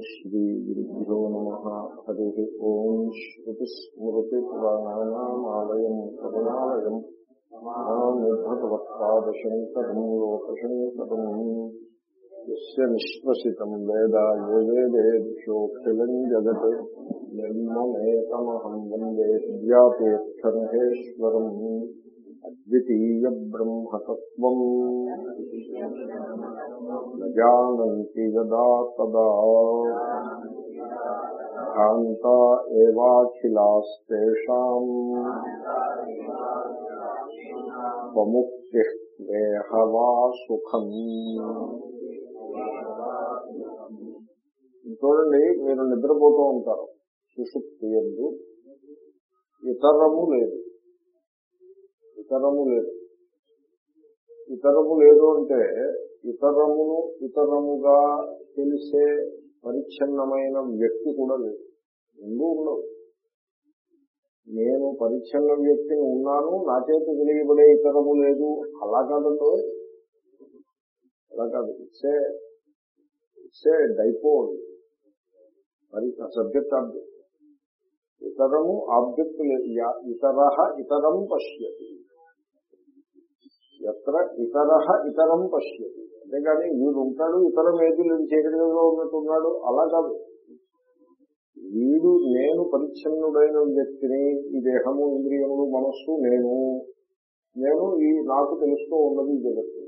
श्रीगुरुभ्यो नमः। हरिः ओम् श्रुतिस्मृतिपुराणानामालयम् करुणालयम् भगवत्पादशङ्करम् लोकशङ्करम्। यस्य निःश्वसितम् वेद यो वेदेभ्योऽखिलम् जगत् निर्ममेतमहम् वंदे विद्यापेक्षमहेश्वरम् अद्वितीयब्रह्मतत्त्वम्। न जानन्ति यदा तदा भ्रान्ता एवाखिलास्तेषाम् स्वमुक्तिः स्नेह वा సుఖం చూడండి మీరు నిద్రపోతూ ఉంటారు సుషుప్తి ఎందు ఇతరము లేదు ఇతరము లేదు ఇతరము లేదు అంటే ఇతరమును ఇతరముగా తెలిసే పరిచ్ఛిన్నమైన వ్యక్తి కూడా లేదు. రెండూ ఉండవు. నేను పరిచ్ఛిన్న వ్యక్తిని ఉన్నాను నా చేతి తెలియబడే ఇతరము లేదు. అలా కాదండో? అలా కాదు. It's a it's a dipole మరి సబ్జెక్ట్ ఆబ్జెక్ట్. ఇతరము ఆబ్జెక్ట్ లేదు ఇతర ఇతరం పశ్యతి. ఎత్ర ఇతర ఇతరం పశ్యతి. అంతేగాని వీడు ఉంటాడు ఇతరం ఏది లేదు చీకటిగా ఉన్నట్టున్నాడు అలా కాదు. వీడు నేను పరిచ్ఛన్నుడైన వ్యక్తిని ఈ దేహము ఇంద్రియములు మనస్సు నేను నేను ఈ నాకు తెలుస్తూ ఉన్నది జగత్తు.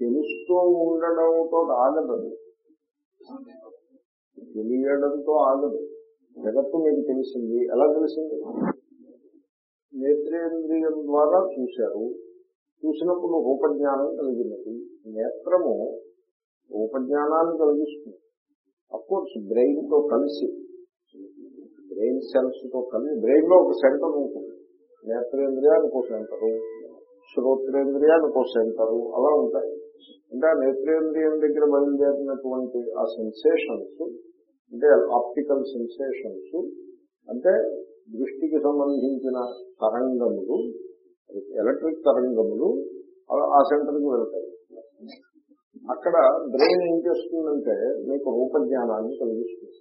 తెలుస్తూ ఉండడంతో ఆగదు. తెలియడంతో ఆగదు. జగత్తు మీకు తెలిసింది. ఎలా తెలిసింది? నేత్రేంద్రియం ద్వారా చూశారు. చూసినప్పుడు రూపజ్ఞానం కలిగినది. నేత్రము రూపజ్ఞానాన్ని కలిగిస్తుంది. అఫ్కోర్స్ బ్రెయిన్తో కలిసి బ్రెయిన్ సెల్స్తో కలిసి బ్రెయిన్లో ఒక సెంటర్ ఉంటుంది. నేత్రేంద్రియానికి ఒక సెంటరు శ్రోత్రేంద్రియానికి ఒక సెంటరు అలా ఉంటాయి. అంటే ఆ నేత్రేంద్రియం దగ్గర బయలుదేరినటువంటి ఆ సెన్సేషన్స్ అంటే ఆప్టికల్ సెన్సేషన్స్ అంటే దృష్టికి సంబంధించిన తరంగములు ఎలక్ట్రిక్ తరంగములు ఆ సెంటర్కి వెళ్తాయి. అక్కడ బ్రెయిన్ ఏం చేస్తుందంటే మీకు రూపజ్ఞానాన్ని కలిగిస్తుంది.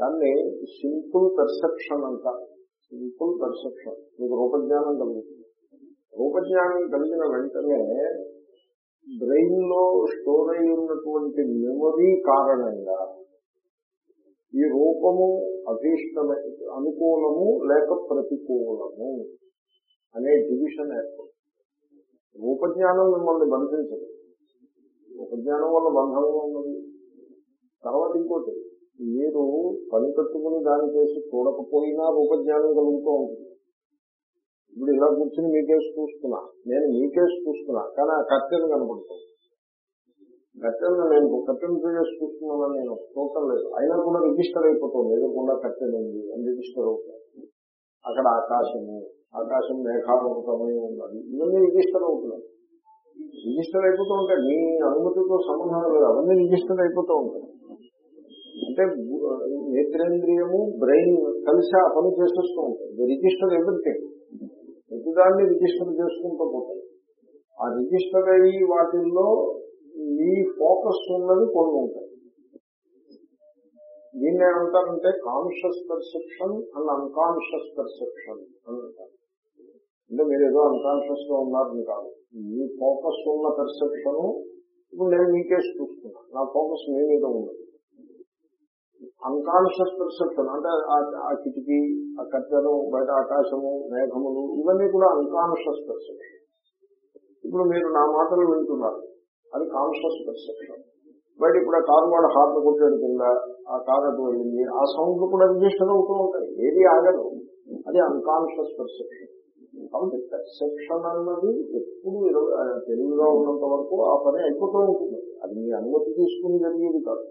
దాన్ని సింపుల్ పర్సెప్షన్ అంట. Simple perception. మీకు రూపజ్ఞానం కలుగుతుంది. రూపజ్ఞానం కలిగిన వెంటనే బ్రెయిన్లో స్టోర్ అయి ఉన్నటువంటి మెమొరీ కారణంగా ఈ రూపము అభీష్టమ అనుకూలము లేక ప్రతికూలము. అనే డివిజన్ ఏర్పడుతుంది. రూపజ్ఞానం మిమ్మల్ని బంధించదు. రూపజ్ఞానం వల్ల బంధం ఉన్నది తర్వాత ఇంకోటి మీరు పని కట్టుకుని దాని చేసి చూడకపోయినా రూపజ్ఞానం కలుగుతూ ఉంటుంది. ఇప్పుడు ఇలా కూర్చుని మీకేసి చూస్తున్నా. నేను మీకేసి చూస్తున్నా కానీ ఆ కట్టెలు కనపడుతుంది. కట్టెలను నేను కట్టెలు చేసి చూస్తున్నానని నేను చూడటం లేదు. అయినా కూడా రిజిస్టర్ అయిపోతుంది. ఎదురకుండా కట్టెలు ఉంది అని రిజిస్టర్ అవుతుంది. అక్కడ ఆకాశము ఆకాశం మేఘావృతమై ఉన్నది. ఇవన్నీ రిజిస్టర్ అవుతున్నాయి రిజిస్టర్ అయిపోతూ ఉంటాయి మీ అనుమతితో సంబంధం లేదు. అవన్నీ రిజిస్టర్ అయిపోతూ ఉంటాయి అంటే నేత్రేంద్రియము బ్రెయిన్ కలిసి ఆ పని చేసేస్తూ ఉంటాయి రిజిస్టర్ ఎవ్రీథింగ్. ప్రతిదాన్ని రిజిస్టర్ చేసుకుంటూ పోతాయి. ఆ రిజిస్టర్ అయ్యి వాటిల్లో మీ ఫోకస్ ఉన్నది కొన్ని ఉంటాయి దీన్ని ఏమంటారంటే conscious perception and unconscious perception అని అంటారు. అంటే మీరు ఏదో అన్కాన్షియస్గా ఉన్నారని కాదు. మీ ఫోకస్ ఉన్న పర్సెప్షన్ ఇప్పుడు నేను మీకే చూస్తున్నా. నా ఫోకస్ మీ మీద ఉన్నది. అన్కాన్షియస్ పర్సెప్షన్ అంటే ఆ కిటికీ ఆ కట్టెలు బయట ఆకాశము మేఘములు ఇవన్నీ కూడా అన్కాన్షియస్ పర్సెప్షన్ ఇప్పుడు మీరు నా మాటలు వింటున్నారు. అది కాన్షియస్ పర్సెప్షన్ బయట ఇప్పుడు ఆ కారు వాడు హార్ట్ కొట్టాడు కింద ఆ కారు అటు వెళ్ళింది. ఆ సౌండ్లు కూడా రిజిస్టర్ అవుతూ ఉంటాయి. ఏది ఆగదు. అది అన్కాన్షియస్ పర్సెప్షన్ కాబట్టి పెర్సెప్షన్ అన్నది ఎప్పుడు తెలివిగా ఉన్నంత వరకు ఆ పని అయిపోతూ ఉంటుంది. అది మీ అనుమతి తీసుకుని జరిగేది కాదు.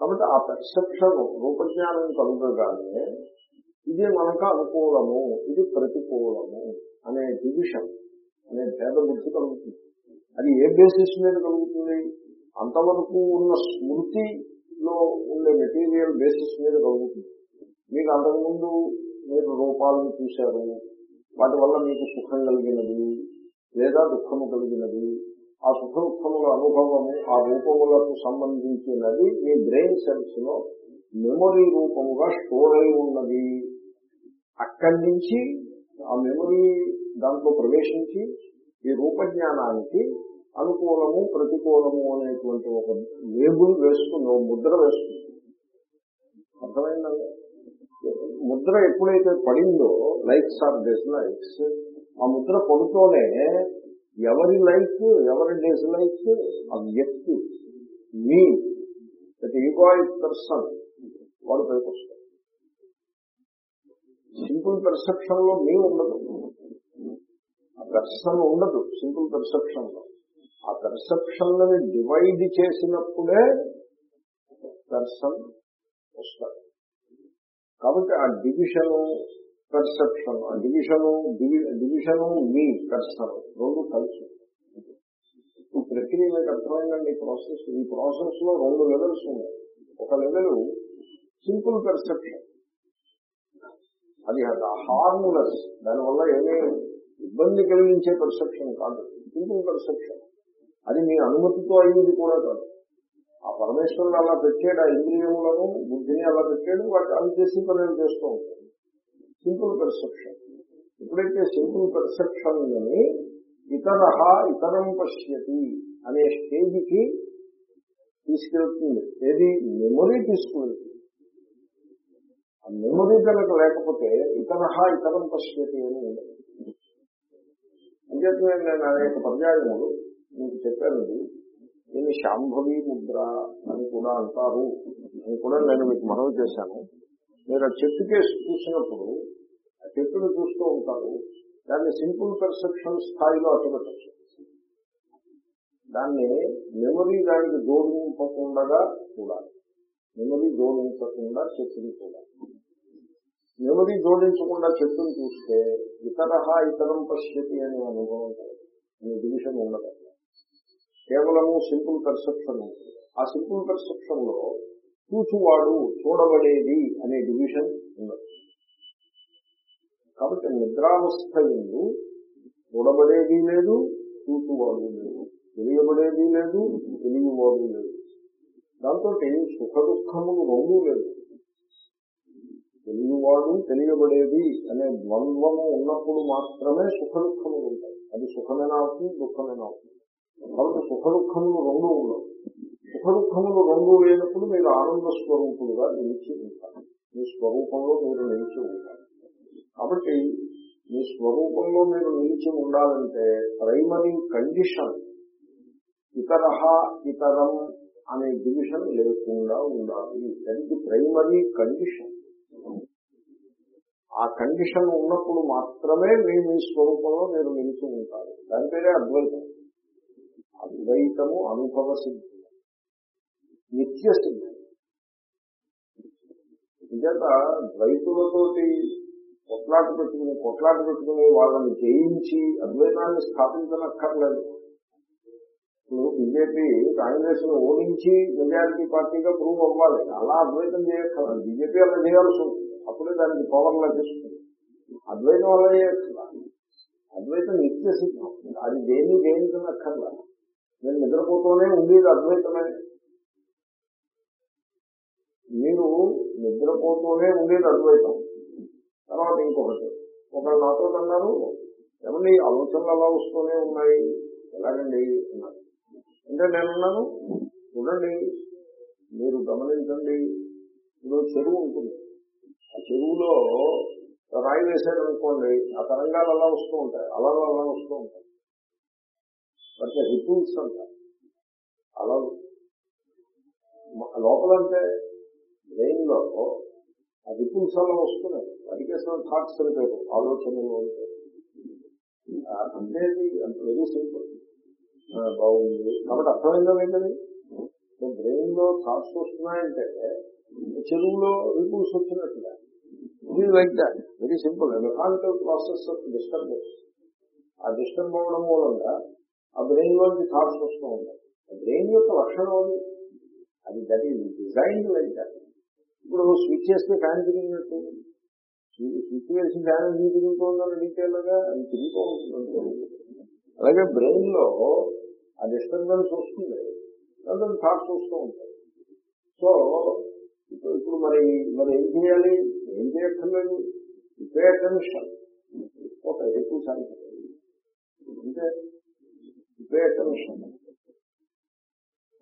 కాబట్టి ఆ పెర్సెప్షన్ రూపజ్ఞానం కలుగగానే ఇది మనకు అనుకూలము ఇది ప్రతికూలము అనే డివిషన్ అనే భేద బుద్ధి కలుగుతుంది. అది ఏ బేసిస్ మీద కలుగుతుంది? అంతవరకు ఉన్న స్మృతిలో ఉండే మెటీరియల్ బేసిస్ మీద కలుగుతుంది. మీకు అంతకుముందు మీరు రూపాలను చూశారు వాటి వల్ల మీకు సుఖం కలిగినది లేదా దుఃఖము కలిగినది. ఆ సుఖ దుఃఖముల అనుభవము ఆ రూపములకు సంబంధించినది మీ బ్రెయిన్ సెల్స్లో మెమొరీ రూపముగా స్టోర్ అయి ఉన్నది. అక్కడి నుంచి ఆ మెమొరీ దాంట్లో ప్రవేశించి ఈ రూపజ్ఞానానికి అనుకూలము ప్రతికూలము అనేటువంటి ఒక లేబుల్ వేస్తుంది ఒక ముద్ర వేస్తుంది అర్థమైందండి? ముద్ర ఎప్పుడైతే పడిందో లైక్స్ ఆర్ డిస్లైక్స్ ఆ ముద్ర పడుతూనే ఎవరి లైఫ్ ఎవరి డిస్లైక్ ఆ వ్యక్తి మీ దట్ ఈగోయిక్ పర్సన్ వాడు పైకి వస్తాడు సింపుల్ పెర్సెప్షన్లో మీ ఉండదు. ఆ పెర్సన్ ఉండదు సింపుల్ పెర్సెప్షన్లో. ఆ పెర్సెప్షన్ డివైడ్ చేసినప్పుడే పెర్సన్ వస్తాడు. కాబట్టి ఆ డివిజను పర్సెప్షన్ ఆ డివిజను డివిజను మీ పర్సన్ రెండు కలిసి ఈ ప్రక్రియ మీకు అర్థమైందండి ఈ ప్రాసెస్ ఈ ప్రాసెస్లో రెండు లెవెల్స్ ఉన్నాయి. ఒక లెవెల్ సింపుల్ పర్సెప్షన్ అది హార్మ్లెస్ దానివల్ల ఏమీ ఇబ్బంది కలిగించే పర్సెప్షన్ కాదు. సింపుల్ పర్సెప్షన్ అది మీ అనుమతితో అయ్యేది కూడా కాదు. ఆ పరమేశ్వరుడు అలా పెట్టాడు ఆ ఇంద్రియములను బుద్ధిని అలా పెట్టాడు వాటి అవి చేసి పనులు చేస్తూ ఉంటాడు సింపుల్ పెర్సెప్షన్ ఎప్పుడైతే సింపుల్ పెర్సెప్షన్ అని ఇతర ఇతరం పశ్యతి అనే స్టేజ్కి తీసుకెళ్తుంది. ఏది? మెమొరీ తీసుకువెళ్తుంది. ఆ మెమొరీ కనుక లేకపోతే ఇతర ఇతరం పశ్యతి అని ఉండదు. అంచేత నేను అనేక పర్యాయములు మీకు చెప్పాను దీన్ని శాంభవి ముద్ర అని కూడా అంటారు. అని కూడా నేను మీకు మనవి చేశాను. మీరు ఆ చెట్టు కేసు చూసినప్పుడు ఆ చెట్టును చూస్తూ ఉంటారు. దాన్ని సింపుల్ పర్సెప్షన్ స్థాయిలో అట్టుపెట్టచ్చు దాన్ని మెమరీ దానికి జోడింపకుండా చూడాలి. మెమరీ జోడించకుండా చెట్టుని చూడాలి. మెమరీ జోడించకుండా చెట్టును చూస్తే ఇతర ఇతరం పశ్యతి అనే అనుభవం కలదు డివిజన్ ఉండదు. కేవలము సింపుల్ పర్సెప్షన్ ఆ సింపుల్ పర్సెప్షన్లో చూచువాడు చూడబడేది అనే డివిజన్ ఉండదు. కాబట్టి నిద్రావస్థ ఎందు చూడబడేది లేదు చూచువాడు లేదు తెలియబడేది లేదు తెలియవాడు లేదు. దాంతో సుఖ దుఃఖములు రెండూ లేదు తెలియవాడు తెలియబడేది అనే ద్వంద్వము ఉన్నప్పుడు మాత్రమే సుఖ దుఃఖములు ఉంటాయి. అది సుఖమైన అవుతుంది దుఃఖమైన అవుతుంది? కాబట్టి సుఖ దుఃఖములు రెండు ఉండవు. సుఖ దుఃఖములు రెండు లేనప్పుడు మీరు ఆనంద స్వరూపులుగా నిలిచి ఉంటారు. మీ స్వరూపంలో మీరు నిలిచి ఉంటారు. కాబట్టి మీ స్వరూపంలో మీరు నిలిచి ఉండాలంటే ప్రైమరీ కండిషన్ ఇతర ఇతరం అనే డివిజన్ లేకుండా ఉండాలి. దానికి ప్రైమరీ కండిషన్ ఆ కండిషన్ ఉన్నప్పుడు మాత్రమే మీ మీ స్వరూపంలో మీరు నిలిచి ఉంటారు. దాని పేరే అద్వైతం. అద్వైతము అనుభవ సిద్ధి. నిత్య సిద్ధి. నిజంగా ద్వైతులతోటి కొట్లాట పెట్టుకుని కొట్లాట పెట్టుకుని వాళ్ళని జయించి అద్వైతాన్ని స్థాపించనక్కర్లేదు. ఇప్పుడు బీజేపీ కాంగ్రెస్ను ఓడించి మెజారిటీ పార్టీగా ప్రూవ్ అవ్వాలి. అలా అద్వైతం చేయక్కర్లేదు. బీజేపీ అలా చేయాల్సి ఉంటుంది. అప్పుడే దానికి పవర్ లభిస్తుంది అద్వైతం వల్ల చేయక్కర్లా అద్వైతం నిత్య సిద్ధం. అది దేన్ని జయించనక్కర్లా నేను నిద్రపోతూనే ఉండేది అద్వైతమే. మీరు నిద్రపోతూనే ఉండేది అద్వైతం. తర్వాత ఇంకొకటి ఒకళ్ళు నాతో అన్నారు ఏమండి ఆలోచనలు అలా వస్తూనే ఉన్నాయి. ఎలాగండి? అన్నారు. అంటే నేనున్నాను చూడండి మీరు గమనించండి. ఇప్పుడు చెరువు ఉంటుంది. ఆ చెరువులో రాయి వేసారనుకోండి ఆ తరంగాలు అలా వస్తూ ఉంటాయి అలా అలా వస్తూ ఉంటాయి. బట్ రిపుల్స్ అంటారు అలా లోపలంటే బ్రెయిన్లో ఆ రిపుల్స్ అలా వస్తున్నాయి వాటికి థాట్స్ అని పేరు ఆలోచనలు అంటే. అంత వెరీ సింపుల్ బాగుంది. కాబట్టి అర్థమైందా ఏంటది? బ్రెయిన్లో థాట్స్ వస్తున్నాయంటే చెరువులో రిపుల్స్ వచ్చినట్టుగా. ఇది like that very simple mechanical process of disturbance ఆ డిస్టర్బ్ అవ్వడం మూలంగా ఆ బ్రెయిన్ లోంచి థాట్స్ వస్తూ ఉంటాయి. ఆ బ్రెయిన్ యొక్క లక్షణం అది. అది దట్ ఈజ్ డిజైన్ లైక్ ఇప్పుడు స్విచ్ చేస్తే ఫ్యాన్ తిరిగినట్టు. స్విచ్ వేసి ఫ్యాన్ ఎందుకు తిరుగుతుందని డీటెయిల్గా అది తిరుగుతూ ఉంటుంది అలాగే బ్రెయిన్లో ఆ డిస్టర్బెన్స్ వస్తుంది. దాంతో థాట్స్ వస్తూ ఉంటాయి. సో ఇప్పుడు ఇప్పుడు మరి మరి ఏం చేయాలి? ఏం చేయక్కర్లేదు. పే అటెన్షన్ ఒక ఎక్కువ సాధ్యం అంటే పే అటెన్షన్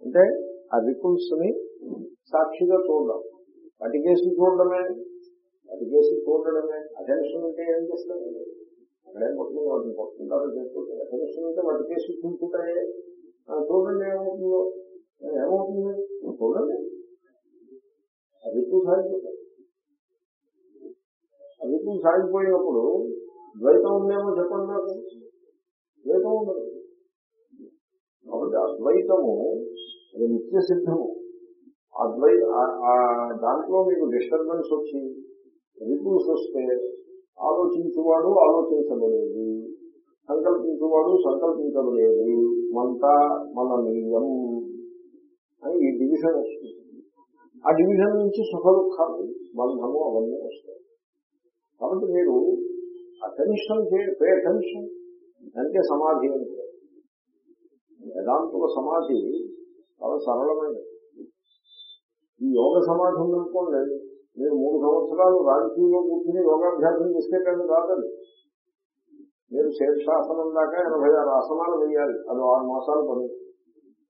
అంటే ఆ రిపుల్స్ని సాక్షిగా చూడడం. వాటికేసి చూడడమే? వాటికేసి చూడడమే. అటెన్షన్ అంటే ఏం చేస్తారు? అక్కడేం పట్టుకుని వాటిని పట్టుకుంటారో చేసుకుంటారు అటెన్షన్ అంటే వాటికేసి చూసుకుంటాయే చూడండి ఏమవుతుందో. ఏమవుతుంది? చూడండి. అది ఎక్కువ సాగిపోతాయి. అది సాగిపోయినప్పుడు ద్వైతం ఉందేమో చెప్పండి నాకు. ద్వైతం ఉండదు. కాబట్టి అద్వైతము అది నిత్య సిద్ధము. అద్వై దాంట్లో మీకు డిస్టర్బెన్స్ వచ్చి రిపుల్స్ వస్తే ఆలోచించువాడు ఆలోచించబడేది సంకల్పించువాడు సంకల్పించబడేది మంత మననీయం అని ఈ డివిజన్ వస్తుంది. ఆ డివిజన్ నుంచి సుఖ దుఃఖాలు బంధము అవన్నీ వస్తాయి. కాబట్టి మీరు అటెన్షన్ పే అటెన్షన్ అంటే సమాధి అని వేదాంతుల సమాధి చాలా సరళమైనది. ఈ యోగ సమాధి ఉందనుకోండి మీరు మూడు సంవత్సరాలు రాజకీయంలో కూర్చుని యోగాభ్యాసం చేస్తే కానీ కాదండి మీరు శీర్షాసనం దాకా ఎనభై ఆరు ఆసనాలు వేయాలి అది ఆరు మాసాలు పని.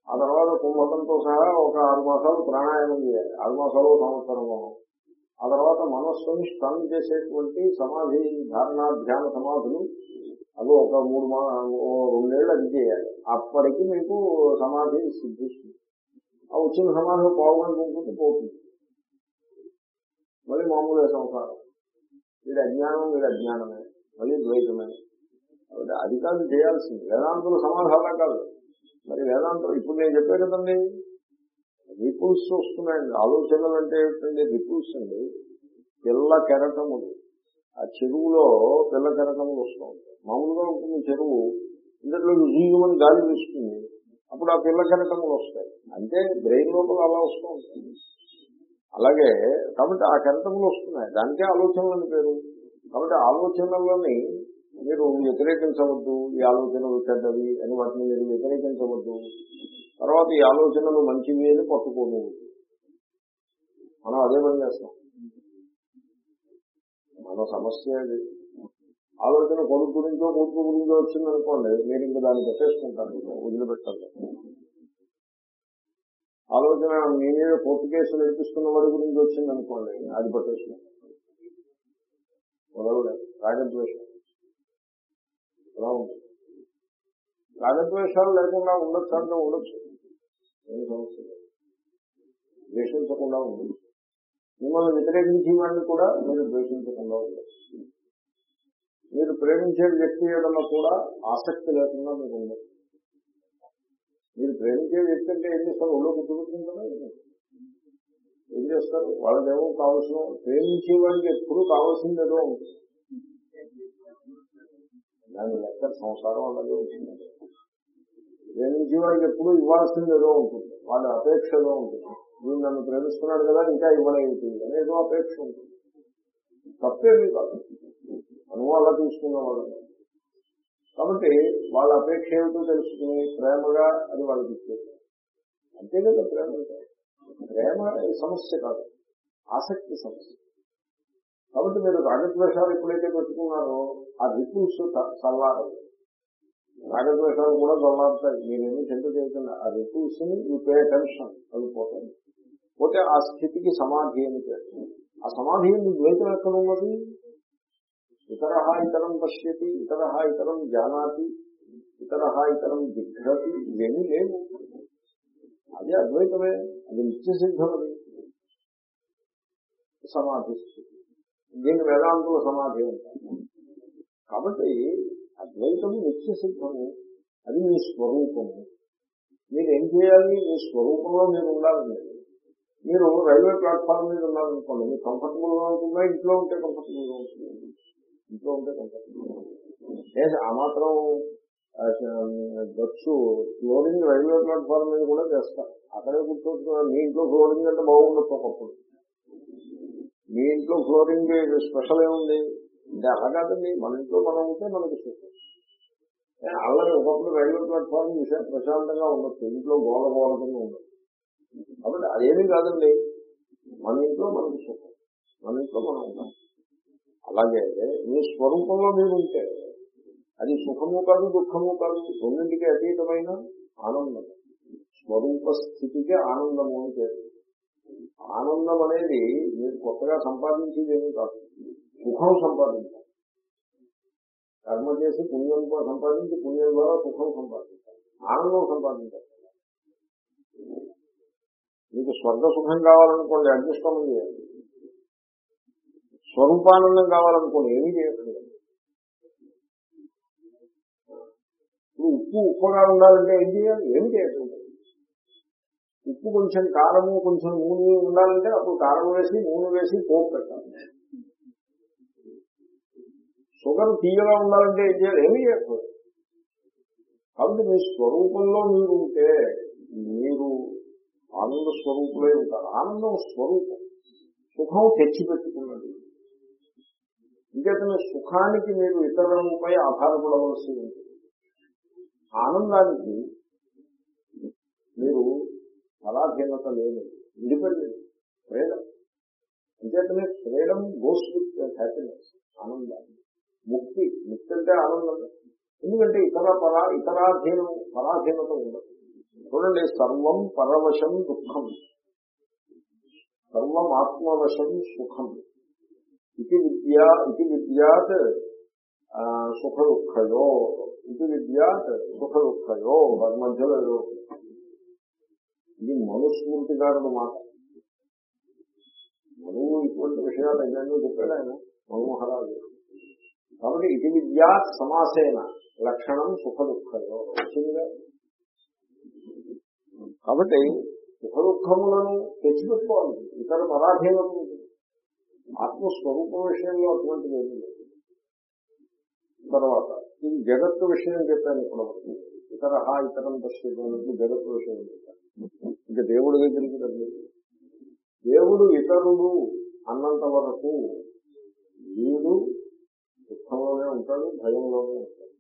ఆ తర్వాత కుంభకంతో సహా ఒక ఆరు మాసాలు ప్రాణాయామం చేయాలి ఆరు మాసాలు ఒక సంవత్సరము ఆ తర్వాత మనస్సుని స్టన్ చేసేటువంటి సమాధి ధారణ ధ్యాన సమాధులు అవి ఒక మూడు మా రెండేళ్ళు అది చేయాలి. అప్పటికి మీకు సమాధి సిద్ధిస్తుంది. ఆ వచ్చిన సమాధి పావుగంటుంటే పోతుంది. మళ్ళీ మామూలుగా సంసారం. వీడి అజ్ఞానం వీడి అజ్ఞానమే. మళ్ళీ ద్వైతమే. కాబట్టి అది కాదు చేయాల్సింది. వేదాంతులు సమాధానం కాదు. మరి వేదాంతం ఇప్పుడు నేను చెప్పే కదండి రిపుల్స్ వస్తున్నాయండి. ఆలోచనలు అంటే ఏంటంటే రిపుల్స్ అండి. పిల్ల కెరటములు. ఆ చెరువులో పిల్ల కెరటములు వస్తూ ఉంటాయి. మామూలుగా ఉంటుంది చెరువు. ఇందులో జీవమని గాలి తీసుకుంది. అప్పుడు ఆ పిల్ల కెరటములు వస్తాయి. అంటే బ్రెయిన్ లోపల అలా వస్తూ ఉంటుంది. అలాగే కాబట్టి ఆ కెరటములు వస్తున్నాయి. దానికే ఆలోచనలు అని పేరు. కాబట్టి ఆలోచనలని మీరు వ్యతిరేకించవద్దు. ఈ ఆలోచనలు చెడ్డవి అని వాటిని మీరు వ్యతిరేకించవద్దు. తర్వాత ఈ ఆలోచనలు మంచివి అని పట్టుకోవద్దు మనం అదే పని చేస్తాం. మన సమస్య అది. ఆలోచన కొడుకు గురించో కొడుకు గురించో వచ్చిందనుకోండి మీరు ఇంకా దాన్ని పెట్టేసుకుంటారు వదిలిపెట్టండి ఆలోచన మీ మీద కోర్టు కేసు నడిపిస్తున్న వాడి గురించి వచ్చిందనుకోండి అది పట్టేసుకుంటారు. వదలలేదు రాగద్వేషం అలా ఉంటుంది. రాగద్వేషాలు లేకుండా ఉండొచ్చు అంటే ఉండొచ్చు. ఏం సమస్య ద్వేషించకుండా ఉండొచ్చు. మిమ్మల్ని వ్యతిరేకించిన వాడిని కూడా మీరు ద్వేషించకుండా ఉండొచ్చు. మీరు ప్రేమించే వ్యక్తి ఏదన్నా కూడా ఆసక్తి లేకుండా మీకు ఉండదు మీరు ప్రేమించే వ్యక్తి అంటే ఏం చేస్తారు? ఒళ్ళో కుట్టుకుంటుందా ఏం చేస్తారు? వాళ్ళకేమో కావాల్సిన ప్రేమించే వాడికి ఎప్పుడు కావాల్సింది ఏదో ఉంటుంది. దాని లెక్క సంసారం అలాగే ఉంటుంది. ప్రేమించే వాడికి ఎప్పుడు ఇవ్వాల్సింది ఏదో ఉంటుంది. వాళ్ళ అపేక్ష ఏదో ఉంటుంది. నన్ను ప్రేమిస్తున్నాడు కదా ఇంకా ఇవ్వలేదు అని ఏదో అపేక్ష ఉంటుంది. తప్పేమీ కాదు. అనుభవం అలా తీసుకునేవాళ్ళు కాబట్టి వాళ్ళ అపేక్ష ఏమిటో తెలుసుకుని ప్రేమగా అది వాళ్ళకి ఇచ్చేది అంతే కదా ప్రేమ. ప్రేమ సమస్య కాదు. ఆసక్తి సమస్య. కాబట్టి మీరు రాగద్వేషాలు ఎప్పుడైతే పెట్టుకున్నారో ఆ రిపుల్స్ చల్లారు రాగద్వేషాలు కూడా చల్లారుతాయి. మీరేమీ చింత చేయకుండా. ఆ రిపుల్స్ని యూ పే అటెన్షన్ అవి పోతాయి. పోతే ఆ స్థితికి సమాధి అని పేరు. ఆ సమాధి ద్వైతం ఎక్కడ ఉన్నది? ఇతర ఇతరం పశ్యతి ఇతర ఇతరం జానాతి ఇతర ఇతరం జిఘ్రతి ఇవేమీ లేవు. అదే అద్వైతమే అది నిత్య సిద్ధమది. సమాధి స్థితి. దీన్ని వేదాంతుల సమాధి అంటారు. కాబట్టి అద్వైతము నిత్య సిద్ధము అది మీ స్వరూపము. మీరు ఏం చేయాలి? మీ స్వరూపంలో మీరు ఉండాలండి. మీరు రైల్వే ప్లాట్ఫామ్ మీద ఉన్నారనుకోండి మీకు కంఫర్టబుల్గా ఉంటుందా? ఇంట్లో ఉంటే కంఫర్టబుల్గా ఉంటుంది? ఇంట్లో ఉంటే కంఫర్ట్ ఆ మాత్రం ఆ, గచ్చు ఫ్లోరింగ్ రైల్వే ప్లాట్ఫామ్ మీద కూడా చేస్తారు అక్కడే కూర్చోవచ్చు మీ ఇంట్లో ఫ్లోరింగ్ అంటే బాగుండదు ఒకప్పుడు. మీ ఇంట్లో ఫ్లోరింగ్ స్పెషల్ ఏముంది? అంటే అలా కాదండి. మన ఇంట్లో మనం ఉంటే మనకి సుఖం అలాగే ఒకప్పుడు రైల్వే ప్లాట్ఫామ్ చూసే ప్రశాంతంగా ఉండొచ్చు. ఇంట్లో గోల గోల ఉండదు కాబట్టి అదేమీ కాదండి. మన ఇంట్లో మనకి సుఖం మన ఇంట్లో మనం ఉంటాం. అలాగే మీ స్వరూపంలో మీరు ఉంటే అది సుఖము కాదు దుఃఖము కాదు రెండింటికి అతీతమైన ఆనందం. స్వరూప స్థితికి ఆనందము అని పేరు. ఆనందం అనేది మీరు కొత్తగా సంపాదించేది ఏమీ కాదు. సుఖం సంపాదించాలి. కర్మ చేసి పుణ్యం సంపాదించి పుణ్యం ద్వారా సుఖం సంపాదించాలి. ఆనందం సంపాదించాలి. మీకు స్వర్గ సుఖం కావాలనుకోండి అడ్జస్ట్మెంట్ చేయాలి స్వరూపానందం కావాలనుకోండి ఏమీ చేయట్లేదు ఇప్పుడు ఉప్పు ఉప్పుగా ఉండాలంటే ఏం చేయాలి? ఏమి చేయట్లేదు ఉప్పు కొంచెం కారము కొంచెం నూనె ఉండాలంటే అప్పుడు కారం వేసి నూనె వేసి పోపు పెట్టాలి. షుగర్ తీయగా ఉండాలంటే ఏం చేయాలి? ఏమీ చేయట్లేదు కాబట్టి మీ స్వరూపంలో మీరు ఉంటే మీరు ఆనంద స్వరూపులే ఉంటారు. ఆనందం స్వరూపం. సుఖం తెచ్చిపెట్టుకున్నది. ఇంకేతనే సుఖానికి మీరు ఇతరులపై ఆధారపడవలసి ఉంటుంది. ఆనందానికి మీరు పరాధీనత లేదు. Independent freedom. అంచేతనే ఫ్రీడమ్ గోస్ విత్ హ్యాపీనెస్ ఆనందాన్ని ముక్తి ముక్తి అంటే ఆనందం. ఎందుకంటే ఇతర పరా ఇతరాధీనం పరాధీనత ఉండదు. చూడండి సర్వం పరవశం దుఃఖం. సర్వం ఆత్మవశం సుఖం. ఇది విద్య ఇది విద్యాత్ సుఖ దుఃఖయో ఇది విద్యాత్ సుఖ దుఃఖయో వారి మధ్యలో ఏదో ఇది మనుస్మృతి గారు మాట మనువు ఇటువంటి విషయాలు ఎన్నెన్నో చెప్పాడు ఆయన? మను కాబట్టి ఇది విద్యా సమాసేన లక్షణం సుఖ దుఃఖయో వచ్చిందిగా కాబట్టి సుఖ దుఃఖములను తెచ్చిపెట్టుకోవాలి. ఇతర పరాధీనం ఆత్మస్వరూపం విషయంలో అటువంటిది ఏమీ లేదు. తర్వాత ఈ జగత్తు విషయం చెప్పాను ఇప్పుడు వరకు ఇతర ఇతరం పశ్చిమకి జగత్తు విషయం చెప్పాను. ఇంకా దేవుడి దగ్గరికి రండి. దేవుడు ఇతరుడు అన్నంత వరకు వీడు దుఃఖంలోనే ఉంటాడు భయంలోనే ఉంటాడు.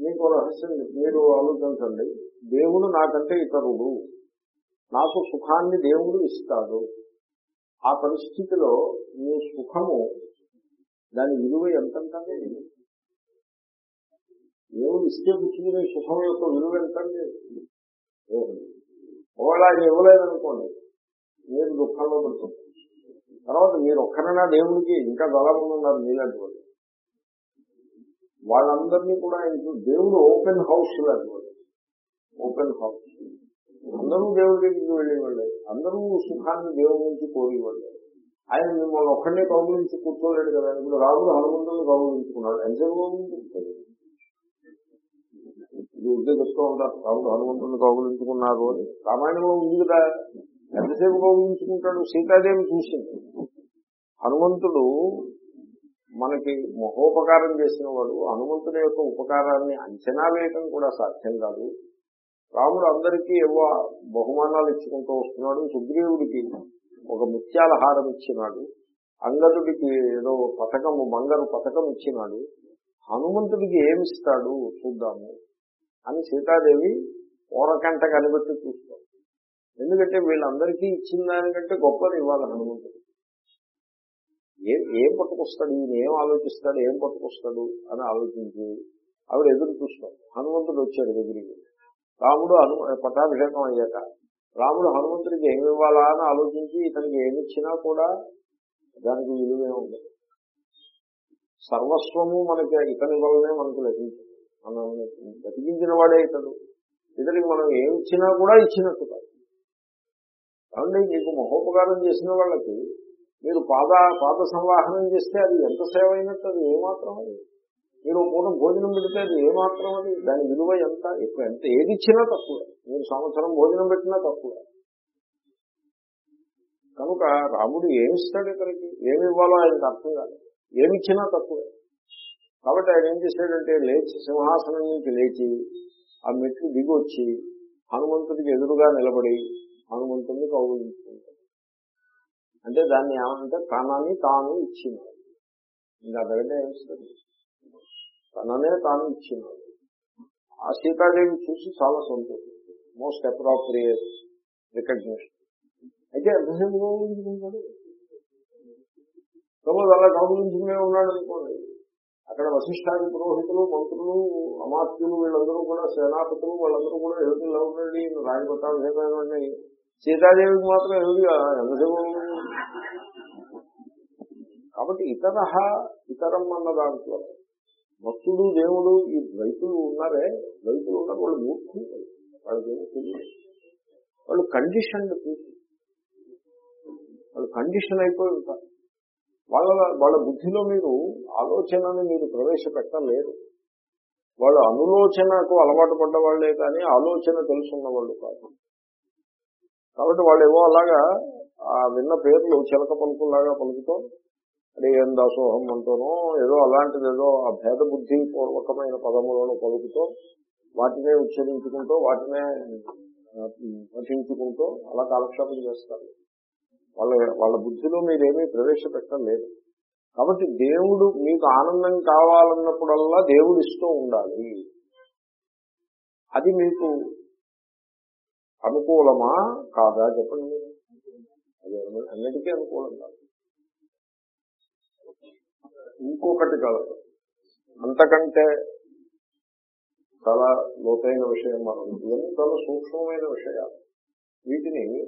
మీకు రహస్యం మీరు ఆలోచించండి. దేవుడు నాకంటే ఇతరుడు. నాకు సుఖాన్ని దేవుడు ఇస్తాడు. ఆ పరిస్థితిలో మీ సుఖము దాని విలువ ఎంతంటే దేవుడు ఇస్తే పుచ్చుకునే సుఖం యొక్క విలువ ఎంతండి? ఒకవేళ ఆయన ఇవ్వలేదనుకోండి మీరు దుఃఖంలో పడుతుంది తర్వాత మీరు ఒక్కరైనా దేవుడికి ఇంకా చాలా ఉన్నారు మీలాంటి వాళ్ళు. వాళ్ళందరినీ కూడా ఇంట్లో దేవుడు ఓపెన్ హౌస్ లాంటి వాళ్ళు. Open house. అందరూ దేవుడి దగ్గరికి వెళ్ళేవాళ్ళే. అందరూ సుఖాన్ని దేవుడి నుంచి కోరేవాళ్ళే. ఆయన మిమ్మల్ని ఒక్కడే కౌగులించి కూర్చోలేడు కదా. ఇప్పుడు రాముడు హనుమంతుని కౌగులించుకున్నాడు. ఎంతసేపు కౌగులించుకుంటాడు ఇది ఉద్యోగ చెప్తూ ఉంటారు రాముడు హనుమంతుని కౌగులించుకున్నారు అని. రామాయణంలో ఉంది కదా. ఎంతసేపు కౌగులించుకుంటాడు? సీతాదేవి చూసింది. హనుమంతుడు మనకి మహోపకారం చేసిన వాడు. హనుమంతుని యొక్క ఉపకారాన్ని అంచనా వేయటం కూడా సాధ్యం కాదు. రాముడు అందరికీ ఏవో బహుమానాలు ఇచ్చుకుంటూ వస్తున్నాడు. సుగ్రీవుడికి ఒక ముత్యాల హారం ఇచ్చినాడు అంగదుడికి ఏదో పథకము బంగారు పథకం ఇచ్చినాడు హనుమంతుడికి ఏమిస్తాడు చూద్దాము అని సీతాదేవి ఓరకంట కనిపెట్టి చూస్తాం ఎందుకంటే వీళ్ళందరికీ ఇచ్చిన దానికంటే గొప్పది ఇవ్వాలి హనుమంతుడు. ఏం ఏం పట్టుకొస్తాడు? ఈయన ఏం ఆలోచిస్తాడు? ఏం పట్టుకొస్తాడు? అని ఆలోచించి ఆవిడ ఎదురు చూస్తాం హనుమంతుడు వచ్చాడు దగ్గరికి రాముడు హను పట్టాభిషేకం అయ్యాక. రాముడు హనుమంతుడికి ఏమి ఇవ్వాలా అని ఆలోచించి ఇతనికి ఏమిచ్చినా కూడా దానికి విలువే ఉండదు. సర్వస్వము మనకి ఇతని వల్లనే మనకు లభించింది. మనం బతికించిన వాడే ఇతడు ఇతడికి మనం ఏమిచ్చినా కూడా ఇచ్చినట్టు కాదు. కాబట్టి మీకు మహోపకారం చేసిన వాళ్ళకి మీరు పాద పాద సంవాహనం చేస్తే అది ఎంత సేవ అయినట్టు అది ఏమాత్రం అది మీరు పూట భోజనం పెడితే అది ఏమాత్రం అది? దాని విలువ ఎంత? ఎక్కువ ఎంత? ఏది ఇచ్చినా తక్కువే. మీరు సంవత్సరం భోజనం పెట్టినా తక్కువే. కనుక రాముడు ఏమిస్తాడు ఇతనికి ఏమి ఇవ్వాలో ఆయనకు అర్థం కాదు. ఏమిచ్చినా తక్కువే. కాబట్టి ఆయన ఏం చేశాడంటే లేచి సింహాసనం నుంచి లేచి ఆ మెట్లు దిగొచ్చి హనుమంతుడికి ఎదురుగా నిలబడి హనుమంతుడిని కౌగులించుకుంటాడు. అంటే దాన్ని ఏమంటే తనని తాను ఇచ్చింది ఇంకా అదొకటే ఏమిస్తుంది తననే తాను ఇచ్చినాడు ఆ సీతాదేవి చూసి చాలా సంతోషించింది. మోస్ట్ అప్రాప్రియేట్ రికగ్నిషన్ అయితే ఎంతసేపు గౌరవించుకుంటాడు సపోజ్ అలా గౌరవించుకునే ఉన్నాడు అనుకోండి. అక్కడ వశిష్ఠాది పురోహితులు మంత్రులు అమాత్యులు వీళ్ళందరూ కూడా సేనాపతులు వాళ్ళందరూ కూడా ఎవరి ఇలా ఉండండి రాజపట్టాభిషేకం సీతాదేవికి మాత్రం ఎవరి ఎంతసేపు కాబట్టి ఇతర ఇతరం అన్న దాంట్లో భక్తుడు దేవుడు ఈ ద్వైతులు ఉన్నారే ద్వైతులు ఉన్నారు వాళ్ళు మూర్ఖులు వాళ్ళకి తెలియదు. వాళ్ళు కండిషన్డ్ పీపుల్. వాళ్ళు కండిషన్ అయిపోయి ఉంటారు. వాళ్ళ వాళ్ళ బుద్ధిలో మీరు ఆలోచనని మీరు ప్రవేశపెట్టలేరు. వాళ్ళు అనులోచనకు అలవాటు పడ్డ వాళ్ళే కానీ ఆలోచన తెలుసున్న వాళ్ళు కాదు. కాబట్టి వాళ్ళు ఏవో అలాగా ఆ విన్న పేర్లు చిలక పలుకులాగా పలుకుతూ అదే ఏం దాసోహం అంటూనో ఏదో అలాంటిది ఏదో ఆ భేద బుద్ధి పూర్వకమైన పదములను పలుకుతూ వాటినే ఉచ్చరించుకుంటూ వాటినే పఠించుకుంటూ అలా కాలక్షేపం చేస్తారు. వాళ్ళ వాళ్ళ బుద్ధిలో మీరేమీ ప్రవేశపెట్టలేదు కాబట్టి దేవుడు మీకు ఆనందం కావాలన్నప్పుడల్లా దేవుడు ఇస్తూ ఉండాలి. అది మీకు అనుకూలమా కాదా చెప్పండి. అన్నిటికీ అనుకూలం ఇంకొకటి కలదు అంతకంటే చాలా లోతైన విషయం మనం ఇవన్నీ చాలా సూక్ష్మమైన విషయాలు. వీటిని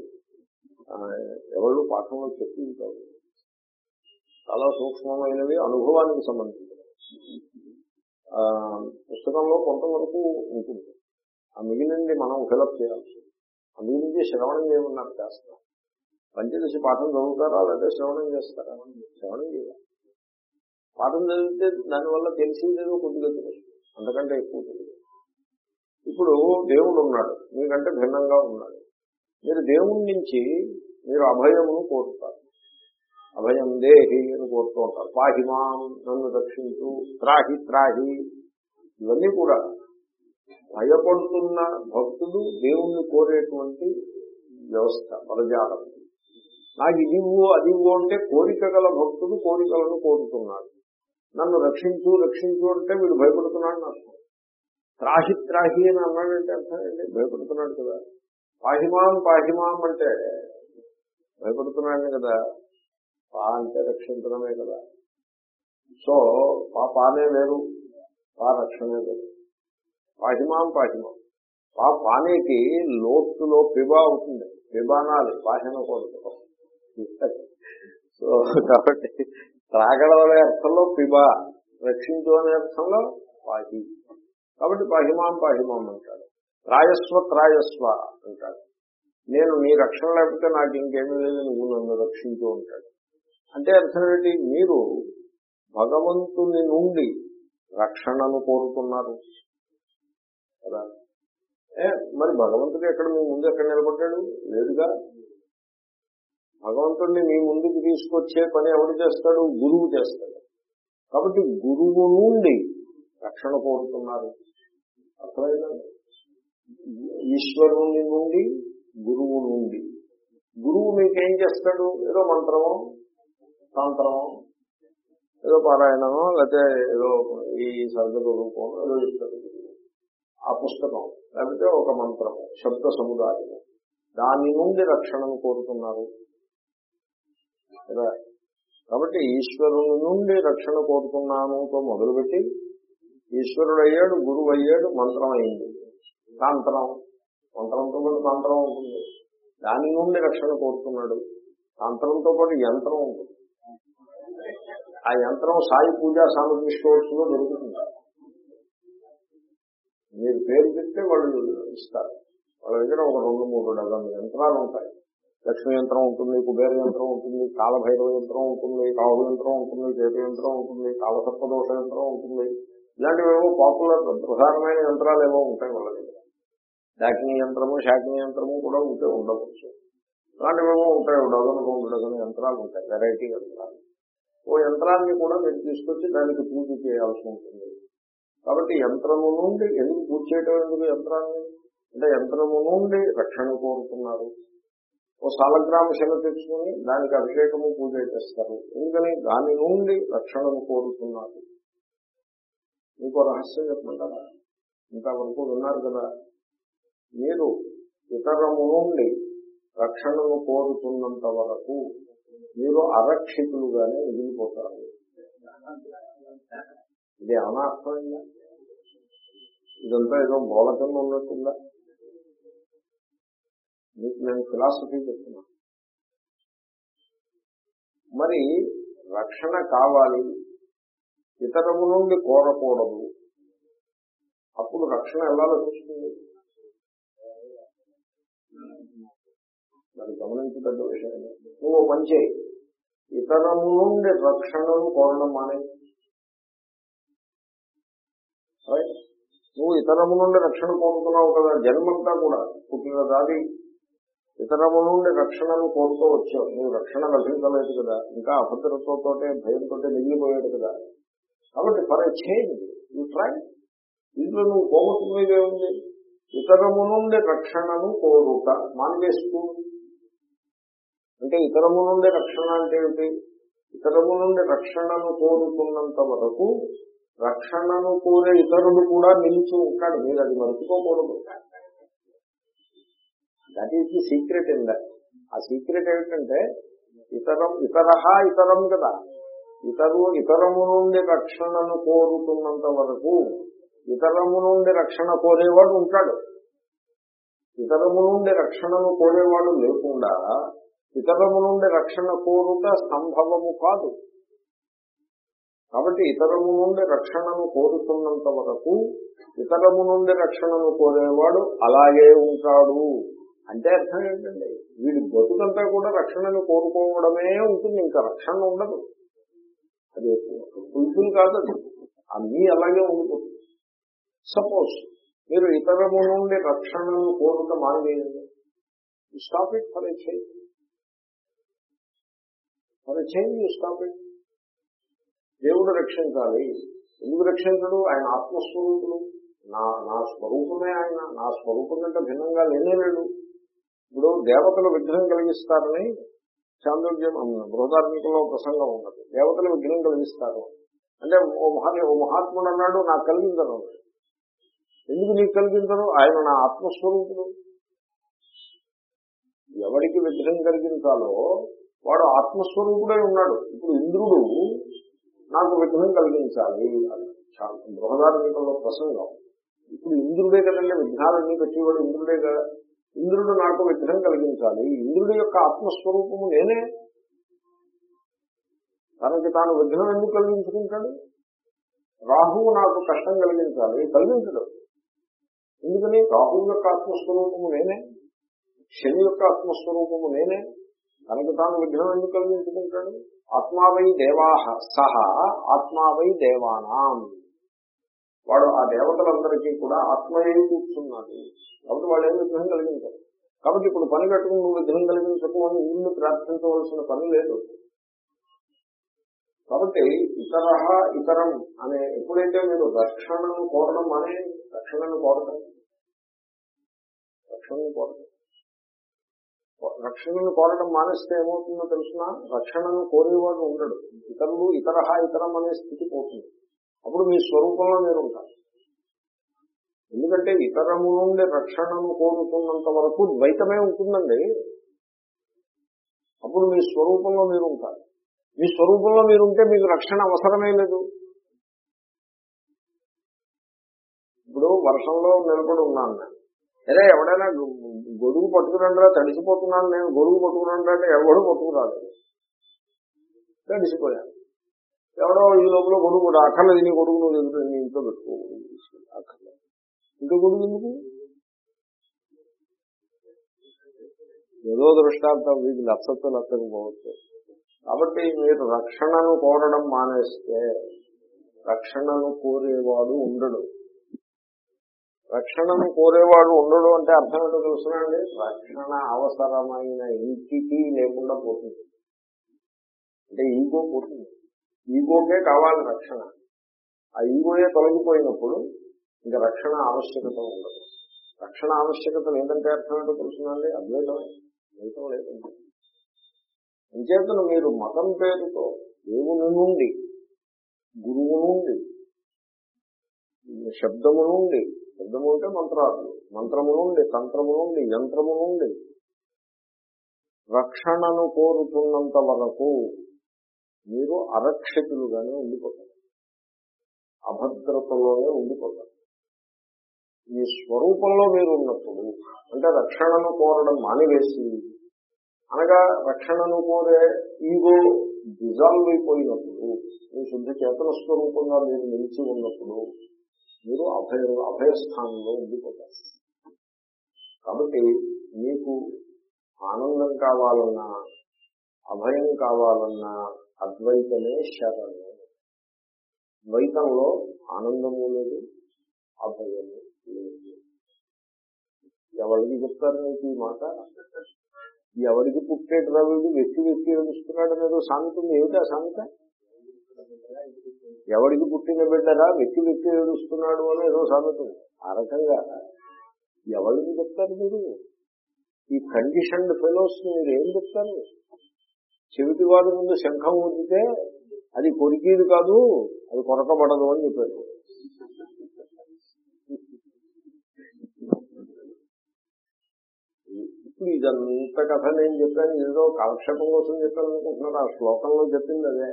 ఎవరు పాఠంలో చెప్పింది చాలా సూక్ష్మమైనవి అనుభవానికి సంబంధించినవి. ఆ, పుస్తకంలో కొంతవరకు ఉంటుంది. ఆ మిగిలింది మనం ఫిలప్ చేయాల్సి ఆ మిగిలింది శ్రవణం చేయమన్నారు చేస్తాం పంచదశి పాఠం చదువుతారా లేదా శ్రవణం చేస్తారా? శ్రవణం చేయాలి పాఠం చదివితే దానివల్ల తెలిసిందేదో కొద్దిగా తెలుసు. అంతకంటే ఎక్కువ తెలియదు. ఇప్పుడు దేవుడు ఉన్నాడు. మీకంటే భిన్నంగా ఉన్నాడు. మీరు దేవుడి నుంచి మీరు అభయమును కోరుతారు. అభయం దేహి అని కోరుతూ ఉంటారు. పాహిమాం నన్ను రక్షించు. త్రాహి త్రాహి. ఇవన్నీ కూడా భయపడుతున్న భక్తుడు దేవుణ్ణి కోరేటువంటి వ్యవస్థ పరజాలం నాకు ఇది అదివో అది అంటే కోరిక గల భక్తుడు కోరికలను కోరుతున్నాడు. నన్ను రక్షించు రక్షించు అంటే వీడు భయపడుతున్నాడు నాకు త్రాహి త్రాహి అని అన్నాడంటే అర్థమండి భయపడుతున్నాడు కదా. పాహిమాం పాహిమాం అంటే భయపడుతున్నాడు కదా. పా అంటే రక్షించడమే కదా. సో పా పానే వేరు పా రక్షణే వేరు. పాహిమాం పాహిమాం. పా పానేకి లోతులో పిబా అవుతుంది పిబానాలి పాహనకూడదు సో కాబట్టి త్రాగడం అర్థంలో పిబా రక్షించు అనే అర్థంలో పాహి. కాబట్టి పాహిమాం పాహిమాం అంటాడు త్రాయస్వ త్రాయస్వ అంటాడు నేను నీ రక్షణ లేకపోతే నాకు ఇంకేమీ లేదు నువ్వు నన్ను రక్షించు అంటాడు. అంటే అర్థం ఏంటి? మీరు భగవంతుని నుండి రక్షణను కోరుతున్నారు. కదా? ఏ మరి భగవంతుడు ఎక్కడ మీ ముందు ఎక్కడ నిలబడ్డాడు? లేదుగా? భగవంతుడిని మీ ముందుకు తీసుకొచ్చే పని ఎవరు చేస్తాడు? గురువు చేస్తాడు. కాబట్టి గురువు నుండి రక్షణ కోరుతున్నారు. అర్థమైనా ఈశ్వరుని నుండి గురువు నుండి. గురువు మీకేం చేస్తాడు? ఏదో మంత్రమో తంత్రమో ఏదో పారాయణమో లేకపోతే ఏదో ఈ సర్గ రూపం ఏదో ఇస్తాడు. ఆ పుస్తకం లేకపోతే ఒక మంత్రము శబ్ద సముదాయము. దాని నుండి రక్షణను కోరుతున్నారు. కదా? కాబట్టి ఈశ్వరుని నుండి రక్షణ కోరుతున్నానుతో మొదలుపెట్టి ఈశ్వరుడు అయ్యాడు గురువు అయ్యాడు మంత్రం అయింది తాంత్రం. మంత్రంతో పాటు తంత్రం ఉంటుంది. దాని నుండి రక్షణ కోరుతున్నాడు. తంత్రంతో పాటు యంత్రం ఉంటుంది. ఆ యంత్రం సాయి పూజా సామగ్రి స్టోర్స్లో దొరుకుతుంది. మీరు పేరు చెప్తే వాళ్ళు ఇస్తారు. వాళ్ళ దగ్గర ఒక రెండు మూడు డజన్ యంత్రాలు ఉంటాయి. లక్ష్మీ యంత్రం ఉంటుంది కుబేర యంత్రం ఉంటుంది కాలభైరవ యంత్రం ఉంటుంది రాహు యంత్రం ఉంటుంది చేతి యంత్రం ఉంటుంది కాలసర్పదోష యంత్రం ఉంటుంది. ఇలాంటివేవో పాపులర్ ప్రధానమైన యంత్రాలు ఏవో ఉంటాయి వాళ్ళ దగ్గర. శాకిని యంత్రము శాకిని యంత్రము కూడా ఉంటే ఉండవచ్చు. ఇలాంటివేమో ఉంటాయి డజన్ రెండు డజన్ యంత్రాలు ఉంటాయి వెరైటీ యంత్రాలు. ఓ యంత్రాన్ని కూడా మీరు తీసుకొచ్చి దానికి పూజ చేయాల్సి ఉంటుంది. కాబట్టి యంత్రము నుండి ఎందుకు పూజ చేయటం ఎందుకు యంత్రాన్ని? అంటే యంత్రము నుండి రక్షణ కోరుతున్నారు. ఓ సాలగ్రామ శిల తెచ్చుకుని దానికి అభిషేకము పూజ చేస్తారు. ఎందుకని దాని నుండి రక్షణను కోరుతున్నారు. ఇంకో రహస్యం చెప్పమంటారా? ఇంతవరకు విన్నారు కదా. మీరు ఇతరము నుండి రక్షణను కోరుతున్నంత వరకు మీరు అరక్షితులుగానే మిగిలిపోతారు. ఇది ఏమైనా అర్థమైందా? ఇదంతా ఏదో బోలకంగా ఉన్నట్టుందా? మీకు నేను ఫిలాసఫీ చెప్తున్నా మరి రక్షణ కావాలి ఇతరము నుండి కోరకూడదు అప్పుడు రక్షణ ఎలా లభిస్తుంది మరి గమనించదగ్గ విషయం. నువ్వు మంచి ఇతరము నుండి రక్షణను కోరడం మానే. నువ్వు ఇతరము నుండి రక్షణ కోరుతున్నావు కదా జన్మంతా కూడా పుట్టిన దాది ఇతరము నుండి రక్షణను కోరుతూ వచ్చావు. నువ్వు రక్షణ లభించలేదు కదా. ఇంకా అభద్రతతో భయంతో మిగిలిపోయాడు కదా. కాబట్టి ఫర్ చేంజ్ యూ ట్రై ఇంట్లో నువ్వు పోగొట్టుకునేదే ఉంది. ఇతరము నుండి రక్షణను కోరుట మానివేస్తూ. అంటే ఇతరము నుండి రక్షణ అంటే ఏమిటి? ఇతరము నుండి రక్షణను కోరుతున్నంత వరకు రక్షణను కోరే ఇతరుడు కూడా నిలిచి ఉంటాడు మీరు అది మర్చిపోకూడదు. That is the secret in that ఆ సీక్రెట్ ఏమిటంటే ఇతరం ఇతరహ ఇతరం కదా. ఇతరు ఇతరము నుండి రక్షణను కోరుతున్నంత వరకు ఇతరము నుండి రక్షణ కోరేవాడు ఉంటాడు. ఇతరము నుండి రక్షణను కోరేవాడు లేకుండా ఇతరము నుండి రక్షణ కోరుట సంభవము కాదు. కాబట్టి ఇతరము నుండి రక్షణను కోరుతున్నంత వరకు ఇతరము నుండి రక్షణను కోరేవాడు అలాగే ఉంటాడు. అంటే అర్థం ఏంటండి? వీడి బతుకంతా కూడా రక్షణను కోరుకోవడమే ఉంటుంది. ఇంకా రక్షణ ఉండదు. అది ఫుల్ఫిల్ కాదు అది. అన్నీ అలాగే ఉంటుంది సపోజ్ మీరు ఇతరము నుండి రక్షణను కోరుట మానేయండి. Stop it for a change for change stop it దేవుడు రక్షించాలి. ఎందుకు రక్షించడు? ఆయన ఆత్మస్వరూపుడు. నా నా స్వరూపమే ఆయన. నా స్వరూపం కంటే భిన్నంగా లేనే లేడు. ఇప్పుడు దేవతలు విగ్రహం కలిగిస్తారని చాంద్రోగ్యం బృహదార్మికంలో ప్రసంగం ఉన్నది. దేవతలు విగ్రహం కలిగిస్తారు అంటే ఓ మహా ఓ మహాత్ముడు అన్నాడు నాకు కలిగించను ఎందుకు నీకు కలిగించరు ఆయన నా ఆత్మస్వరూపుడు. ఎవరికి విగ్రహం కలిగించాలో వాడు ఆత్మస్వరూపుడై ఉన్నాడు. ఇప్పుడు ఇంద్రుడు నాకు విగ్రహం కలిగించాలి బృహదార్మికంలో ప్రసంగం. ఇప్పుడు ఇంద్రుడే కదండి విఘ్నాలన్నీ పెట్టేవాడు ఇంద్రుడే కదా. ఇంద్రుడు నాకు విగ్రహం కలిగించాలి. ఇంద్రుడి యొక్క ఆత్మస్వరూపము నేనే. తనకి తాను విగ్రహం ఎందుకు కలిగించుకుంటాడు? రాహువు నాకు కష్టం కలిగించాలి. కలిగించడు. ఎందుకని? రాహువు యొక్క ఆత్మస్వరూపము నేనే. శని యొక్క ఆత్మస్వరూపము నేనే. తనకు తాను విగ్రహం ఎందుకు కలిగించుకుంటాడు? ఆత్మావై దేవాహ సహ ఆత్మావై దేవానాం. వాడు ఆ దేవతలందరికీ కూడా ఆత్మయే కూర్చున్నాడు. కాబట్టి వాళ్ళు ఏం విగ్రహం కలిగించారు. కాబట్టి ఇప్పుడు పని కట్టుకుని నువ్వు విగ్రహం కలిగించకు అని ఇల్లు ప్రార్థించవలసిన పని లేదు. కాబట్టి ఇతర ఇతరం అనే ఎప్పుడైతే మీరు రక్షణను కోరడం అనే రక్షణను కోరటం. రక్షణను కోరటం. రక్షణను కోరడం మానేస్తే ఏమవుతుందో తెలిసినా? రక్షణను కోరేవాడు ఉండడు. ఇతరులు ఇతర ఇతరం అనే స్థితి పోతుంది. అప్పుడు మీ స్వరూపంలో మీరు ఉంటారు ఎందుకంటే ఇతరము నుండి రక్షణను కోరుకున్నంత వరకు ద్వైతమే ఉంటుందండి. అప్పుడు మీ స్వరూపంలో మీరు ఉంటారు మీ స్వరూపంలో మీరు ఉంటే మీకు రక్షణ అవసరమే లేదు. ఇప్పుడు వర్షంలో నిలబడి ఉన్నాను నేను. అరే ఎవడైనా గొడుగు పట్టుకురండ్రా తడిసిపోతున్నాను నేను. గొడుగు పట్టుకురండా అంటే ఎవడు పట్టుకురాదు తడిసిపోయాను ఎవడో ఈ లోపల కొడుకు అక్కర్లేదు నీ కొడుకు నువ్వు ఎదురు నీ ఇంట్లో పెట్టుకో. అక్కర్లేదు. ఇంట్లో కొడుకు ఎందుకు? ఏదో దృష్టాంతం వీటి నచ్చతో నచ్చకపోవచ్చు కాబట్టి మీరు రక్షణను కోరడం మానేస్తే రక్షణను కోరేవాడు ఉండడు. రక్షణను కోరేవాడు ఉండడు అంటే అర్థం ఏంటో తెలుసునండి రక్షణ అవసరమైన ఇంటికి లేకుండా పోతుంది. అంటే ఈగో పోతుంది. ఈగోకే కావాలి రక్షణ. ఆ ఈగోయే తొలగిపోయినప్పుడు ఇంకా రక్షణ ఆవశ్యకత ఉండదు. రక్షణ ఆవశ్యకత లేదంటే అర్థం ఏంటో తెలుసునండి అద్వైతమే ద్వైతం లేదండి అంచేతను మీరు మతం పేరుతో దేవుని నుండి గురువు నుండి శబ్దము నుండి శబ్దము అంటే మంత్రాలు మంత్రము నుండి తంత్రము నుండి యంత్రము నుండి రక్షణను కోరుతున్నంత వరకు మీరు అరక్షకులుగానే ఉండిపోతారు. అభద్రతలోనే ఉండిపోతారు. ఈ స్వరూపంలో మీరు ఉన్నప్పుడు అంటే రక్షణను కోరడం మానివేసి అనగా రక్షణను కోరే ఈగో డిజాల్వ్ అయిపోయినప్పుడు మీ శుద్ధ చేతన స్వరూపంగా మీరు నిలిచి ఉన్నప్పుడు మీరు అభయ అభయస్థానంలో ఉండిపోతారు. కాబట్టి మీకు ఆనందం కావాలన్నా అభయం కావాలన్నా అద్వైతమే శరణము ద్వైతంలో ఆనందము లేదు అభయము లేదు. ఎవరికి చెప్తారు నీకు ఈ మాట? ఎవరికి పుట్టేటి రవిడు వ్యక్తి వ్యక్తి ఏడుస్తున్నాడు అనేది సామెత ఉంది. ఏమిటా సామెత ఎవరికి పుట్టిన బిడ్డరా? వ్యక్తి వ్యక్తి ఏడుస్తున్నాడు అని ఏదో సామెత ఉంది. ఆ రకంగా ఎవరికి చెప్తారు మీరు? ఈ కండిషన్డ్ ఫెలోస్ మీరు ఏం చెప్తారు? చెవిటి వాడి ముందు శంఖం ఊదితే అది కొరికేది కాదు అది కొరకబడదు అని చెప్పారు. ఇప్పుడు ఇదంత కథ నేను చెప్పాను ఏదో కాలక్షేపం కోసం చెప్పాను అనుకుంటున్నాను ఆ శ్లోకంలో చెప్పింది అదే.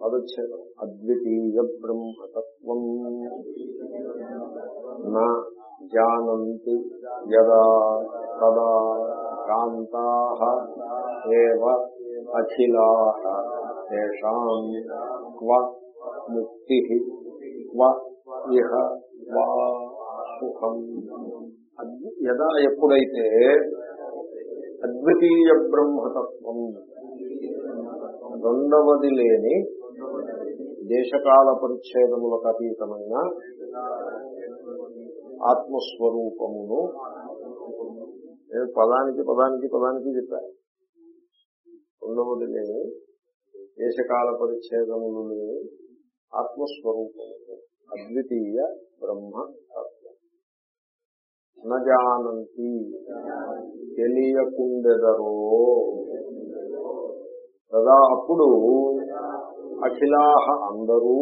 పదచ్ఛేదం. అద్వితీయ బ్రహ్మతత్వం. నా జానంతి యదా తదా కాంతా అఖిలా తేషాం క్వ ముక్తి క్వ ఇహ వా సుఖం యదా ఎప్పుడైతే అద్వితీయ బ్రహ్మతత్వం రెండవది లేని దేశకాల పరిచ్ఛేదములకు అతీతమైన ఆత్మస్వరూపమును నేను పదానికి పదానికి పదానికి చెప్పాను రెండవది లేని దేశకాల పరిచ్ఛేదములు లేని ఆత్మస్వరూపము అద్వితీయ బ్రహ్మ తత్వం నజానంతి తెలియకుండెదరో. కదా అప్పుడు అఖిలాహ అందరూ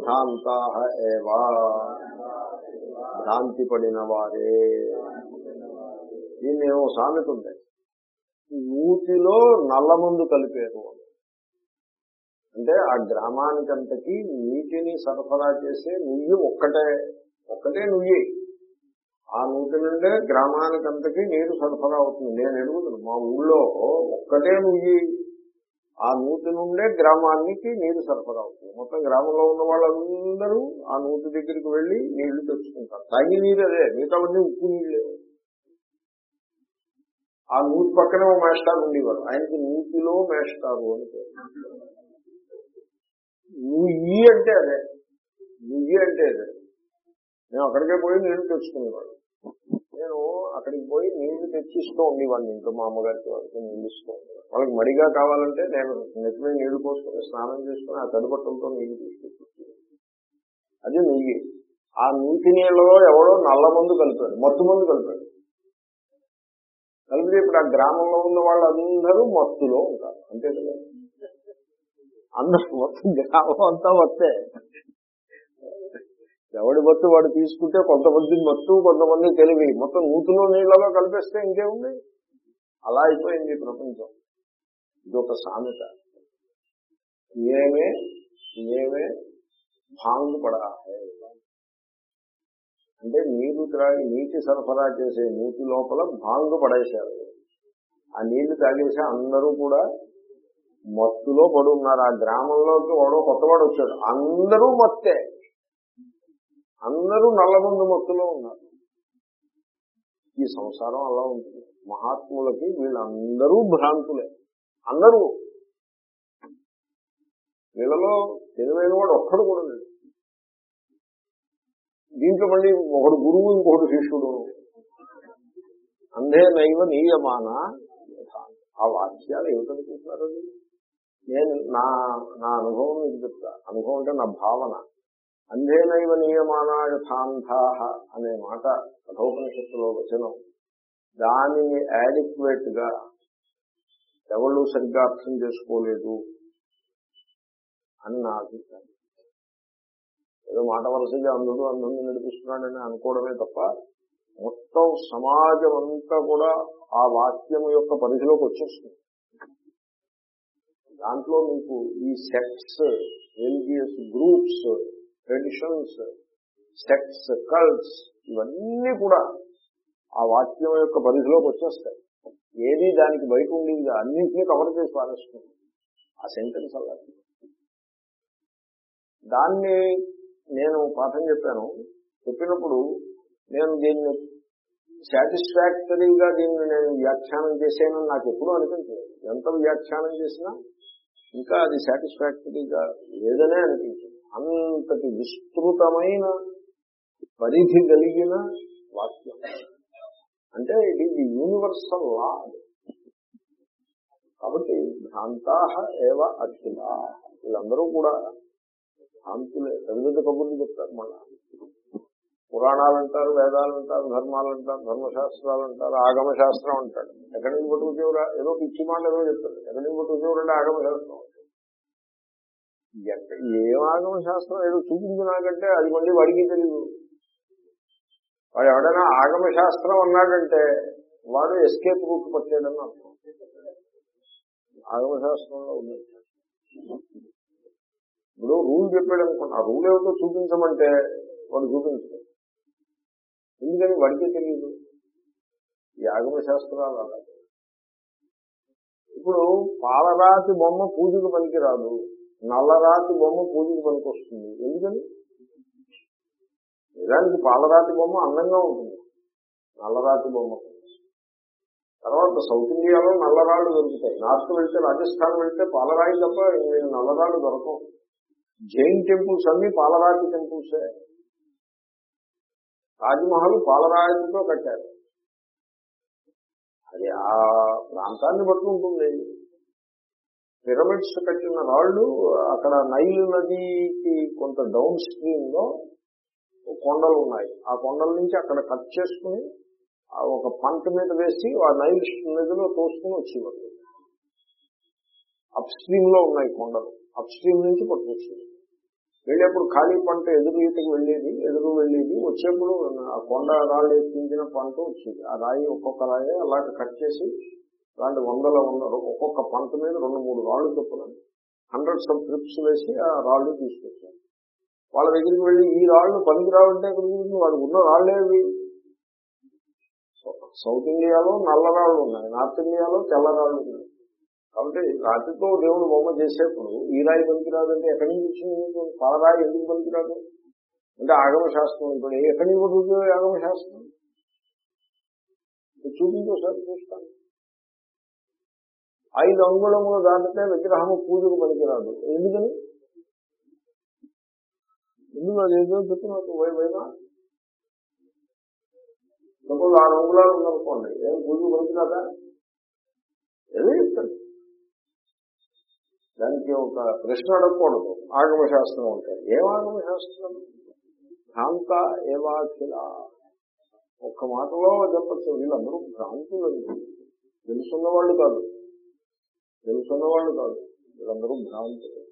భ్రాంతా ఏవా. భ్రాంతి పడిన వారే. దీన్ని ఏమో సామెత ఉంది. నూతిలో నల్ల మందు కలిపారు అంటే ఆ గ్రామానికంతకి నీటిని సరఫరా చేసే నువ్వు ఒక్కటే ఒక్కటే నువ్వే ఆ నూతి నుండే గ్రామానికంతకి నీరు సరఫరా అవుతుంది. నేను ఎరుగుతున్నాను మా ఊళ్ళో ఒక్కటే నుయ్యి. ఆ నూతి నుండే గ్రామానికి నీరు సరఫరా అవుతుంది. మొత్తం గ్రామంలో ఉన్న వాళ్ళందరూ ఆ నూతి దగ్గరికి వెళ్ళి నీళ్ళు తెచ్చుకుంటారు. తాగి నీరు అదే మిగతావన్నీ ఉప్పు నీళ్ళే. ఆ నూతి పక్కనే ఓ మేస్టార్ ఉండేవారు. ఆయనకి నూతిలో మేస్టారు అని పేరు. నుయ్యి అంటే అదే. నుయ్యి అంటే అదే. నేను అక్కడికే పోయి నీళ్ళు తెచ్చుకునేవాడు నేను అక్కడికి పోయి నీళ్ళు తెచ్చిస్తూ ఉండేవాడిని ఇంట్లో మా అమ్మగారికి వాళ్ళకి నీళ్ళు ఇస్తూ ఉండేవాడు వాళ్ళకి మడిగా కావాలంటే నేను నెత్తిమే నీళ్ళు పోసుకొని స్నానం చేసుకుని ఆ తడిపట్టంతో నీళ్ళు తీసుకొచ్చి అది నుయ్యి. ఆ నీటి నీళ్ళలో ఎవడో నల్ల మందు కలిపాడు మత్తు మందు కలిపాడు. కలిపితే ఇప్పుడు ఆ గ్రామంలో ఉన్న వాళ్ళందరూ మత్తులో ఉంటారు. అంతే కదా? అందరూ మొత్తం గ్రామం అంతా వస్తే ఎవడి మత్తు వాడు తీసుకుంటే కొంతమంది మత్తు కొంతమంది తెలివి. మొత్తం నూతులో నీళ్ళలో కలిపేస్తే ఇంకేముంది? అలా అయిపోయింది ప్రపంచం. ఇది ఒక సామెత. ఏమే ఏమే భాంగ్ పడా అంటే నీళ్ళు త్రాగి నీటి సరఫరా చేసే నీటి లోపల భాంగు పడేశారు. ఆ నీళ్ళు తాగేసి అందరూ కూడా మత్తులో పడున్నారు. ఆ గ్రామంలోకి వాడో కొత్తవాడు వచ్చాడు. అందరూ మత్తే. అందరూ నల్లమందు మత్తులో ఉన్నారు. ఈ సంసారం అలా ఉంటుంది మహాత్ములకి వీళ్ళందరూ భ్రాంతులే. అందరూ. వీళ్ళలో తెలివైన వాడు ఒక్కడు కూడా లేదు దీంట్లో మళ్ళీ ఒకడు గురువు ఇంకొకడు శిష్యుడు. అందే నైవ నీయమాన. ఆ వాక్యాలు ఏమిటనుకుంటున్నారండి నేను నా నా అనుభవం మీకు చెప్తా. అనుభవం అంటే నా భావన. అంధేనైవ నియమాన యథాంధా అనే మాట కఠోపనిషత్తులో వచనం. దానిని యాడిక్వేట్గా ఎవళ్ళు సరిగ్గా అర్థం చేసుకోలేదు అని నా అభిప్రాయం. ఏదో మాట వరుసగా అందుడు అందరినీ నడిపిస్తున్నాడని అనుకోవడమే తప్ప మొత్తం సమాజం అంతా కూడా ఆ వాక్యం యొక్క పరిధిలోకి వచ్చేస్తుంది. దాంట్లో మీకు ఈ sects religious groups traditions sects cults ఇవన్నీ కూడా ఆ వాక్యం యొక్క పరిధిలోకి వచ్చేస్తాయి. ఏది దానికి బయట ఉండేది అన్నింటినీ కవర్ చేసి పారేస్తుంది. ఆ సెంటెన్స్ అలా. దాన్ని నేను పాఠం చెప్పాను. చెప్పినప్పుడు నేను దీన్ని సాటిస్ఫాక్టరీగా దీన్ని నేను వ్యాఖ్యానం చేశానని నాకు ఎప్పుడూ అనిపించలేదు. ఎంత వ్యాఖ్యానం చేసినా ఇంకా అది సాటిస్ఫాక్టరీగా లేదనే అనిపించింది. అంతటి విస్తృతమైన పరిధి కలిగిన వాక్యం. అంటే ఇట్ ఈజ్ యూనివర్సల్ లా కాబట్టి భ్రాంతా ఏవ అఖిల వీళ్ళందరూ కూడా అంతులే పెద్ద పెద్ద కబుర్లు చెప్తారు మళ్ళా పురాణాలు అంటారు వేదాలు అంటారు ధర్మాలు అంటారు. ధర్మశాస్త్రాలు అంటారు ఆగమ శాస్త్రం అంటాడు ఎక్కడి నుంచి పట్టుకుచేవరా ఏదో పిచ్చి మాట ఏదో చెప్తారు. ఎక్కడి నుంచి పట్టుకుచేవరంటే ఆగమ శాస్త్రం ఎక్క- ఏం ఆగమ శాస్త్రం ఏదో చూపించినాకంటే అది మళ్ళీ వాడికి తెలియదు వాడు ఎవడైనా ఆగమ శాస్త్రం అన్నాడంటే వాడు ఎస్కేప్ రూట్ పట్టాడని అర్థం. ఆగమ శాస్త్రంలో ఉంది. ఇప్పుడు రూల్ చెప్పాడు అనుకోండి ఆ రూల్ ఏమిటో చూపించమంటే వాడు చూపించడు. ఎందుకని వాడికే తెలియదు ఈ ఆగమ శాస్త్రాలు అలాగే ఇప్పుడు పాలరాతి బొమ్మ పూజకు పనికిరాదు. నల్లరాతి బొమ్మ పూజకు పనికొస్తుంది. ఎందుకని? నిజానికి పాలరాతి బొమ్మ అందంగా ఉంటుంది. నల్లరాతి బొమ్మ. తర్వాత సౌత్ ఇండియాలో నల్లరాళ్ళు దొరుకుతాయి. నార్త్ వెళ్తే రాజస్థాన్ వెళ్తే పాలరాయి తప్ప ఇంకేం నల్లరాళ్ళు దొరకవు. జైన్ టెంపుల్స్ అన్ని పాలరాతి టెంపుల్సే. తాజ్మహల్ పాలరాజుతో కట్టారు. అది ఆ ప్రాంతాన్ని బట్టి ఉంటుంది పిరమిడ్స్ కట్టిన రాళ్ళు అక్కడ నైల్ నదికి కొంత డౌన్ స్ట్రీమ్లో కొండలు ఉన్నాయి. ఆ కొండల నుంచి అక్కడ కట్ చేసుకుని ఒక పంట మీద వేసి ఆ నైల్ నదిలో తోసుకుని వచ్చేవాళ్ళు. అప్ స్ట్రీమ్లో ఉన్నాయి కొండలు. అప్ స్ట్రీమ్ నుంచి పట్టుకొచ్చింది వెళ్ళేప్పుడు ఖాళీ పంట ఎదురు ఈతకి వెళ్ళేది ఎదురు వెళ్ళేది. వచ్చేప్పుడు ఆ కొండ రాళ్ళు ఎత్తించిన పంట వచ్చేది. ఆ రాయి ఒక్కొక్క రాయి అలాగ కట్ చేసి అలాంటి వందల ఉన్నారు ఒక్కొక్క పంట మీద రెండు మూడు రాళ్ళు చొప్పున హండ్రెడ్స్ ఆఫ్ ట్రిప్స్ వేసి ఆ రాళ్ళు తీసుకొచ్చారు. వాళ్ళ దగ్గరికి వెళ్ళి ఈ రాళ్ళు పనికి రావంటే ఎక్కడికి వాళ్ళకి ఉన్న రాళ్ళేవి సౌత్ ఇండియాలో నల్ల రాళ్ళు ఉన్నాయి. నార్త్ ఇండియాలో తెల్ల రాళ్ళు ఉన్నాయి. కాబట్టి రాతితో దేవుడు బొమ్మ చేసేప్పుడు ఈ రాయి పనికిరాదంటే ఎక్కడి నుంచి వచ్చింది? పాలరాయి ఎందుకు పనికిరాదు? అంటే ఆగమ శాస్త్రం ఇప్పుడు ఎక్కడి నుంచి పడుతుంది ఆగమ శాస్త్రం? చూపించోసారి చూస్తాను. ఐదు అంగుళములు దాటితే విగ్రహము పూజకు పనికిరాదు. ఎందుకని? ఎందుకు అది ఏదో చెప్తున్నాను వైనా? సపోజ్ ఆరు అంగుళాలు ఉందనుకోండి. ఏం పూజకు పనికిరాదా? ఏదో చెప్తాను దానికి ఒక ప్రశ్న అడగకూడదు. ఆగమశాస్త్రం ఉంటాయి ఏం ఆగమశాస్త్రం? భ్రాంత ఏవాఖిల ఒక్క మాటలో చెప్పచ్చు. వీళ్ళందరూ భ్రాంతులు తెలుసున్న వాళ్ళు కాదు. తెలుసున్న వాళ్ళు కాదు. వీళ్ళందరూ భ్రాంతులు.